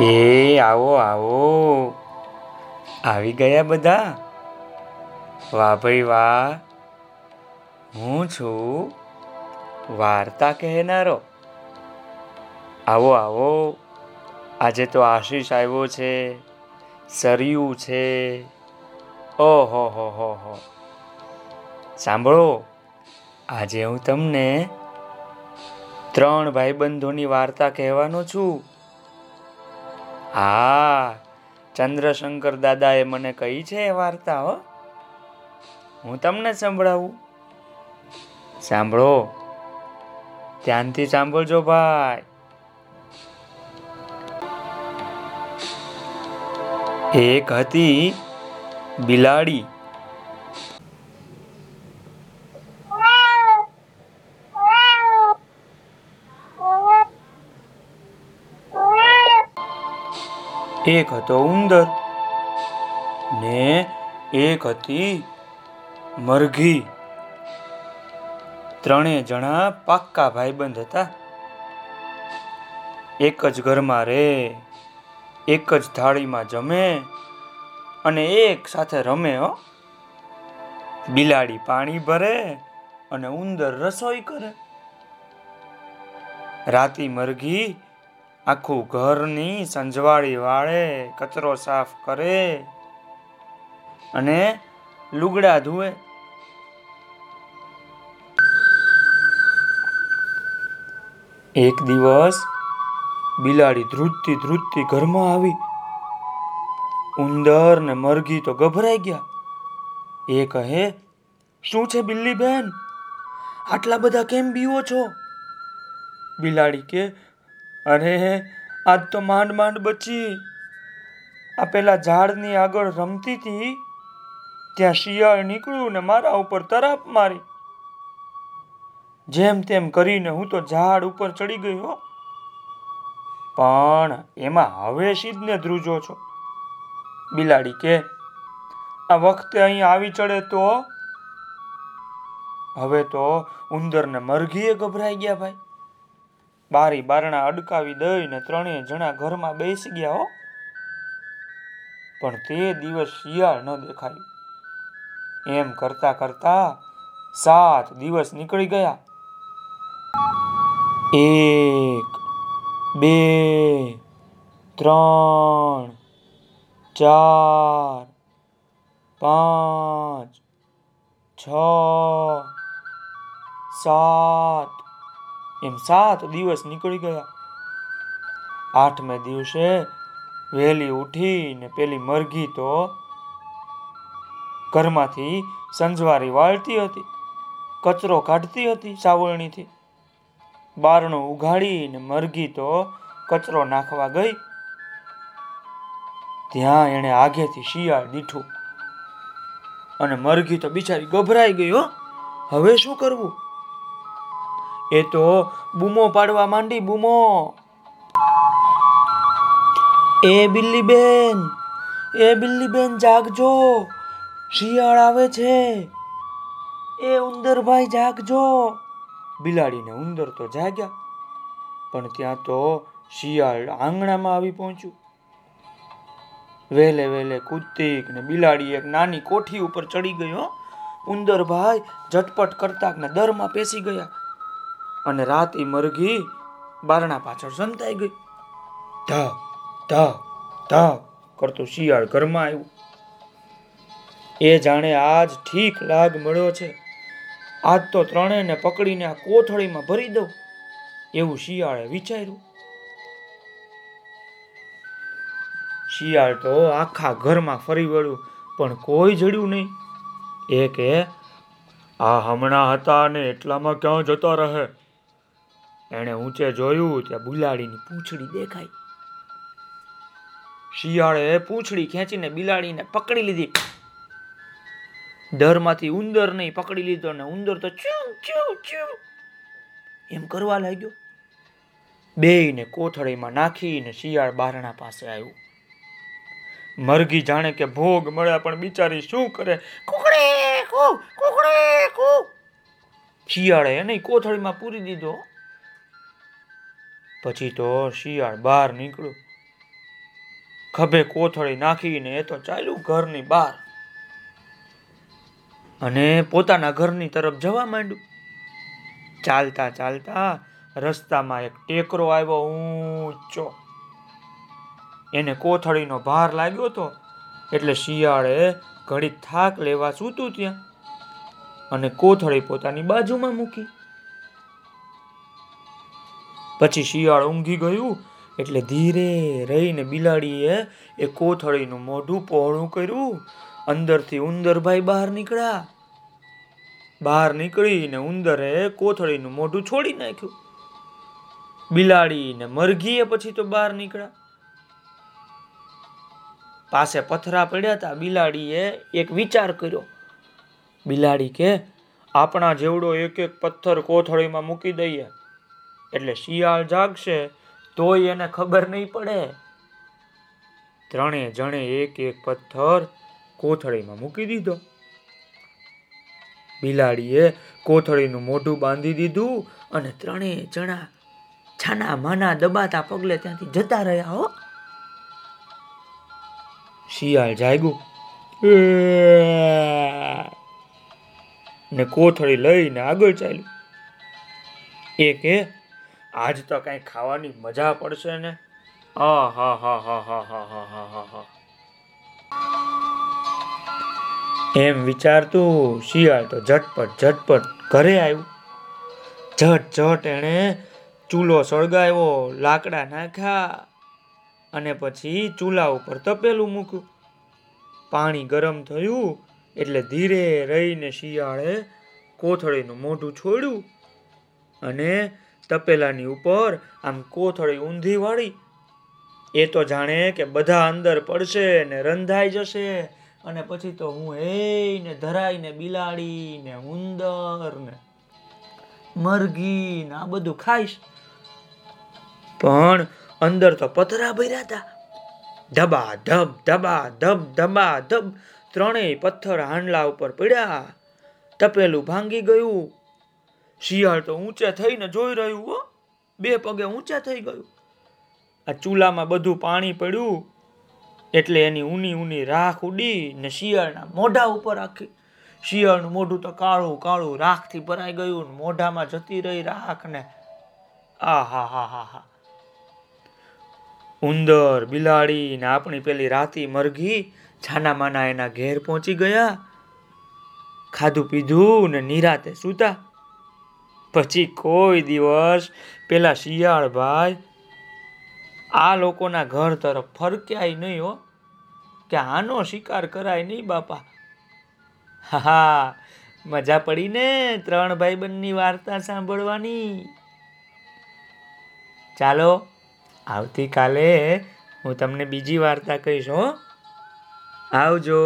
એ આવો આવો. આવી ગયા બધા? વાહ ભાઈ વાહ. હું છું વાર્તા કહેનારો. આવો આવો. આજે તો આશીષ આવ્યો છે, સરયું છે. ઓહો, હો હો હો. સાંભળો, આજે હું તમને ત્રણ ભાઈબંધોની વાર્તા કહેવાનો છું. હા, ચંદ્રશંકર દાદાએ મને કહી છે એ વાર્તા, હો. હું તમને સંભળાવું. સાંભળો. ધ્યાનથી સાંભળજો ભાઈ. એક હતી બિલાડી. એક હતો ઉંદર ને એક હતી મરઘી. ત્રણેય જણા પાક્કા ભાઈબંધ હતા. એક જ ઘરમાં રહે એક જ થાળીમાં જમે અને એક સાથે રમે, હો. બિલાડી પાણી ભરે અને ઉંદર રસોઈ કરે. રાતી મરઘી આખું ઘરની સંજવાળી વાળે કચરો સાફ કરે અને લુગડા ધુએ એક દિવસ બિલાડી ધ્રુજતી ધ્રુજતી ઘરમાં આવી. ઉંદર ને મરઘી તો ગભરાઈ ગયા. એ કહે, શું છે બિલ્લી બેન આટલા બધા કેમ બીવો છો? બિલાડી કે અરે, આજ તો માંડ માંડ બચી. આ પેલા ઝાડની આગળ રમતી હતી ત્યાં શિયાળ નીકળ્યું ને મારા ઉપર તરાપ મારી. જેમ તેમ કરીને હું તો ઝાડ ઉપર ચડી ગયો પણ એમાં હવે સિદ્ધને ધ્રુજો છો. બિલાડી કે, આ વખતે અહીં આવી ચડે તો? હવે તો ઉંદરને મરઘીએ ગભરાઈ ગયા ભાઈ. બારી બારણા અડકાવી દઈને ત્રણેય જણા ઘરમાં બેસી ગયા હો. પણ તે દિવસ શિયાળ ન દેખાયું. એમ કરતા કરતા સાત દિવસ નીકળી ગયા. એક, બે, ત્રણ, ચાર, પાંચ, છ, સાત એમ સાત દિવસ નીકળી ગયા. આઠમે દિવસે વહેલી ઉઠીને પેલી મરઘી તો ઘરમાંથી સંજવારી વાળતી હતી. કચરો કાઢતી હતી સાવરણીથી. બારણું ઉઘાડીને મરઘી તો કચરો નાખવા ગઈ. ત્યાં એણે આગેથી શિયાળ દીઠું. અને મરઘી તો બિચારી ગભરાઈ ગઈ હો. હવે શું કરવું? એ તો બૂમો પાડવા માંડી, બૂમો. એ બિલ્લી બેન એ બિલ્લી બેન જાગજો. શિયાળ આવે છે. એ ઉંદરભાઈ જાગજો. બિલાડીને ઉંદર તો જાગ્યા, પણ ત્યાં તો શિયાળ આંગણામાં આવી પહોંચ્યું. વહેલે વહેલે કૂદતી ને બિલાડી એક નાની કોઠી ઉપર ચડી ગયો ઉંદરભાઈ ઝટપટ કરતા ને દરમાં પેસી ગયા. અને રાત એ મરઘી બારણા પાછળ સંતાઈ ગઈ. ધ ધ ધ કરતો શિયાળ ઘરમાં આવ્યું. એ જાણે આજ ઠીક લાગ મળ્યો છે. આજ તો ત્રણેયને પકડીને આ કોથળીમાં ભરી દઉં, એવું શિયાળે વિચાર્યું. શિયાળ તો આખા ઘરમાં ફરી વળ્યું, પણ કોઈ જડ્યું નહીં. એ કે, આ હમણાં હતા ને એટલામાં ક્યાં જતા રહે? એણે ઊંચે જોયું ત્યાં બિલાડીની પૂંછડી દેખાઈ. શિયાળે પૂંછડી ખેંચીને બિલાડીને પકડી લીધી. ડરમાંથી નહીં પકડી લીધો ને ઉંદર તો ચૂ ચૂ ચૂ એમ કરવા લાગ્યો. બેયને કોથળીમાં નાખીને શિયાળ બારણા પાસે આવ્યું. મરઘી જાણે કે ભોગ મળ્યા પણ બિચારી શું કરે? કુકડે, કુ કુકડે, કુ. શિયાળે એને કોથળીમાં પૂરી દીધો. પછી તો શિયાળ બહાર નીકળ્યો. ખભે કોથળી નાખીને એ તો ચાલ્યું ઘરની બહાર. અને પોતાના ઘરની તરફ જવા માંડ્યું. ચાલતા ચાલતા રસ્તામાં એક ટેકરો આવ્યો ઊંચો. એને કોથળીનો ભાર લાગ્યો તો એટલે શિયાળે ઘડી થાક લેવા સૂતું ત્યાં. અને કોથળી પોતાની બાજુમાં મૂકી. પછી શિયાળ ઊંઘી ગયું એટલે ધીરે રહીને બિલાડીએ એ કોથળીનું મોઢું પહોળું કર્યું. અંદરથી ઉંદરભાઈ બહાર નીકળ્યા. બહાર નીકળીને ઉંદરે કોથળીનું મોઢું છોડી નાખ્યું. બિલાડીને મરઘીએ પછી તો બહાર નીકળ્યા. પાસે પથરા પડ્યા હતા બિલાડીએ એક વિચાર કર્યો. બિલાડી કે, આપણા જેવડો એક એક પથ્થર કોથળીમાં મૂકી દઈએ. એટલે શિયાળ જાગશે તોય એને ખબર નહીં પડે. ત્રણે જણે એક એક પથ્થર કોથળીમાં મૂકી દીધો. બિલાડીએ કોથળીનું મોઢું બાંધી દીધું અને ત્રણેય જણા છાના માના દબાતા પગલે ત્યાંથી જતા રહ્યા હો. શિયાળ જાગ્યું. ને કોથળી લઈને આગળ ચાલ્યું. એ આજ તો કઈ ખાવાની મજા પડશે ને? આ હા હા હા હા હા હા હા હા હા. એમ વિચારતું શિયાળ તો ઝટપટ ઝટપટ ઘરે આવ્યું. ઝટ ઝટ એણે ચૂલો સળગાવ્યો, લાકડા નાખ્યા અને પછી ચૂલા ઉપર તપેલું મૂક્યું. પાણી ગરમ થયું એટલે ધીરે રહીને શિયાળે કોથળીનું મોઢું છોડ્યું અને તપેલાની ઉપર, આમ કોથળી ઊંધી વાળી એ તો જાણે કે બધા અંદર પડશે ને રંધાઈ જશે. અને પછી તો હું એ ને ધરાઈને બિલાડી ને ઉંદર ને મરઘી ને આ બધું ખાઈશ. પણ અંદર તો પતરા ભર્યા હતા ધબા ધબ ધબા ધબ ધબા ધબ. ત્રણેય પથ્થર હાંડલા ઉપર પડ્યા. તપેલું ભાંગી ગયું. શિયાળ તો ઊંચે થઈને જોઈ રહ્યું હો. બે પગે ઊંચે થઈ ગયું. આ ચૂલામાં બધું પાણી પડ્યું. એટલે એની ઊની ઊની રાખ ઉડી ને શિયાળના મોઢા ઉપર આખી. શિયાળનું મોઢું તો કાળું કાળું રાખથી ભરાઈ ગયું ને મોઢામાં જતી રહી રાખ ને. આ હા હા હા. હા ઉંદર, બિલાડી ને આપણી પેલી રાતી મરઘી છાના માના એના ઘેર પહોંચી ગયા. ખાધું પીધું ને નિરાતે સૂતા. પછી કોઈ દિવસ પેલા શિયાળભાઈ આ લોકોના ઘર તરફ ફરક્યાય નહીં હો. કે આનો શિકાર કરાય નહીં બાપા. હા, મજા પડી ને ત્રણ ભાઈબંધની વાર્તા સાંભળવાની. ચાલો, આવતીકાલે હું તમને બીજી વાર્તા કહીશ હો. આવજો.